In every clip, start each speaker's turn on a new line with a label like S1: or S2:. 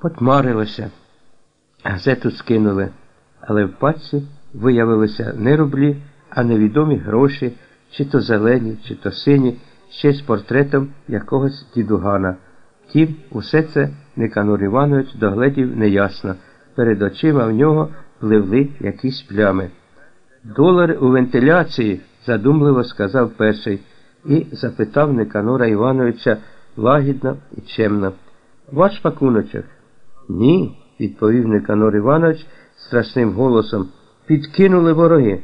S1: Потмарилося. Газету скинули, але в пачці виявилися не рублі, а невідомі гроші, чи то зелені, чи то сині, ще з портретом якогось дідугана. Втім, усе це Никанор Іванович догледів неясно. Перед очима в нього пливли якісь плями. Долар у вентиляції, задумливо сказав перший, і запитав Никанора Івановича лагідно і чемно. Ваш пакуночок? Ні, відповів Никанор Іванович страшним голосом. Підкинули вороги.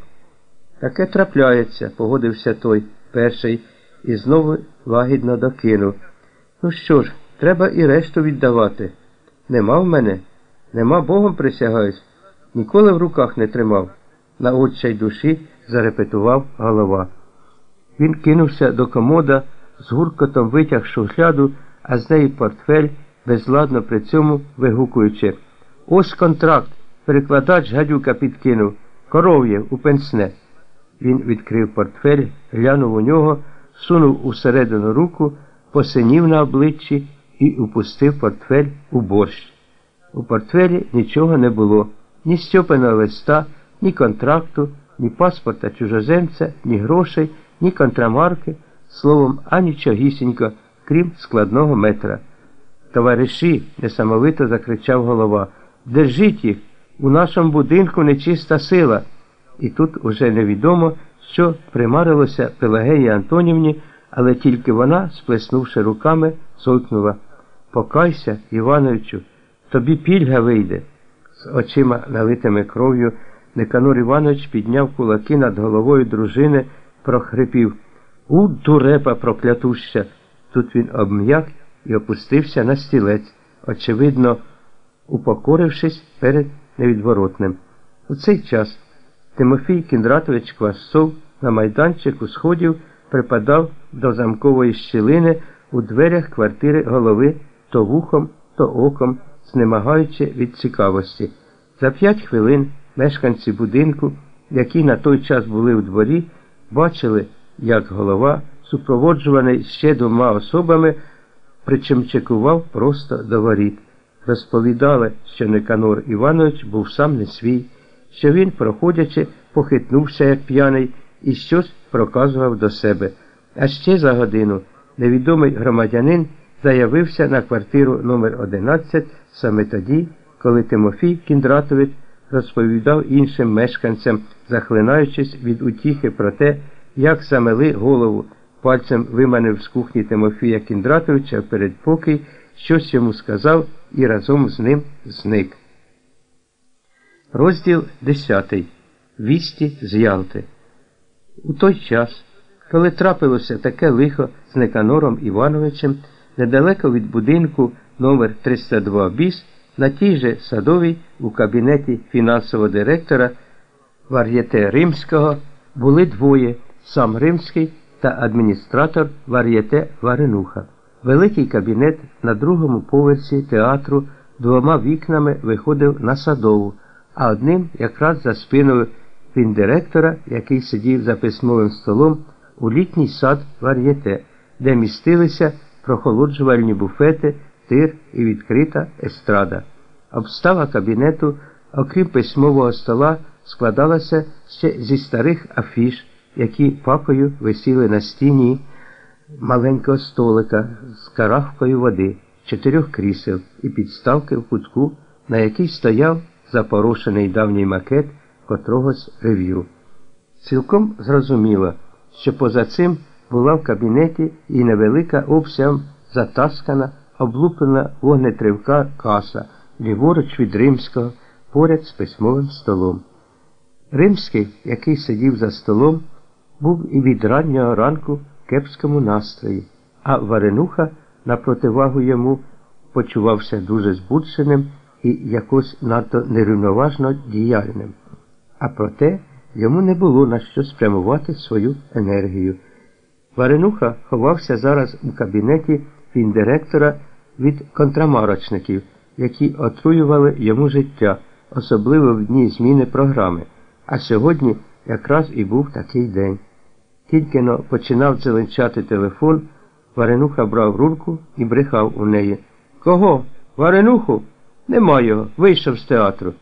S1: Таке трапляється, погодився той перший, і знову лагідно докинув. Ну що ж, треба і решту віддавати. Нема в мене, нема Богом присягаюсь, ніколи в руках не тримав. На отчай душі зарепетував голова. Він кинувся до комода, з гуркотом витяг шухляду, а з неї портфель, безладно при цьому вигукуючи. Ось контракт. Перекладач гадюка підкинув. Коров'є у пенсне. Він відкрив портфель, глянув у нього, сунув усередину руку, посинів на обличчі і упустив портфель у борщ. У портфелі нічого не було, ні стьопаного листа, ні контракту, ні паспорта чужоземця, ні грошей, ні контрамарки, словом, анічогісінько, крім складного метра. Товариші, несамовито закричав голова. Держіть їх, у нашому будинку нечиста сила. І тут уже невідомо, що примарилося Пелагеї Антонівні, але тільки вона, сплеснувши руками, зойкнула. Покайся, Івановичу, тобі пільга вийде. З очима, налитими кров'ю, Никанор Іванович підняв кулаки над головою дружини, прохрипів. У, дурепа проклятуща! Тут він обм'як і опустився на стілець, очевидно, упокорившись перед невідворотним. У цей час Тимофій Кіндратович Квасцов на майданчику сходів припадав до замкової щілини у дверях квартири голови то вухом, то оком, знемагаючи від цікавості. За п'ять хвилин мешканці будинку, які на той час були в дворі, бачили, як голова, супроводжуваний ще двома особами, причимчикував просто до воріт. Розповідали, що Никанор Іванович був сам не свій, що він, проходячи, похитнувся, як п'яний, і щось проказував до себе. А ще за годину невідомий громадянин заявився на квартиру номер 11 саме тоді, коли Тимофій Кіндратович розповідав іншим мешканцям, захлинаючись від утіхи про те, як замели голову, пальцем виманив з кухні Тимофія Кіндратовича передпокій, щось йому сказав і разом з ним зник. Розділ 10. Вісті з Ялти. У той час, коли трапилося таке лихо з Неканором Івановичем, недалеко від будинку номер 302 біс, на тій же садовій у кабінеті фінансового директора Вар'єте Римського були двоє сам Римський та адміністратор Вар'єте Варенуха. Великий кабінет на другому поверсі театру двома вікнами виходив на садову, а одним якраз за спиною фіндиректора, який сидів за письмовим столом у літній сад Вар'єте, де містилися прохолоджувальні буфети, тир і відкрита естрада. Обстава кабінету, окрім письмового стола, складалася ще зі старих афіш, які папою висіли на стіні маленького столика з каравкою води, чотирьох крісел і підставки в кутку, на якій стояв запорошений давній макет котрогось рев'ю. Цілком зрозуміло, що поза цим була в кабінеті і невелика обсягом затаскана, облуплена вогнетривка каса, ліворуч від римського, поряд з письмовим столом. Римський, який сидів за столом, був і від раннього ранку кепському настрої, а Варенуха, на противагу йому, почувався дуже збудженим і якось надто нерівноважно діяльним. А проте йому не було на що спрямувати свою енергію. Варенуха ховався зараз у кабінеті фіндиректора від контрамарочників, які отруювали йому життя, особливо в дні зміни програми. А сьогодні якраз і був такий день. Тільки но починав дзеленчати телефон, Варенуха брав рульку і брехав у неї. Кого? Варенуху? Нема його, вийшов з театру.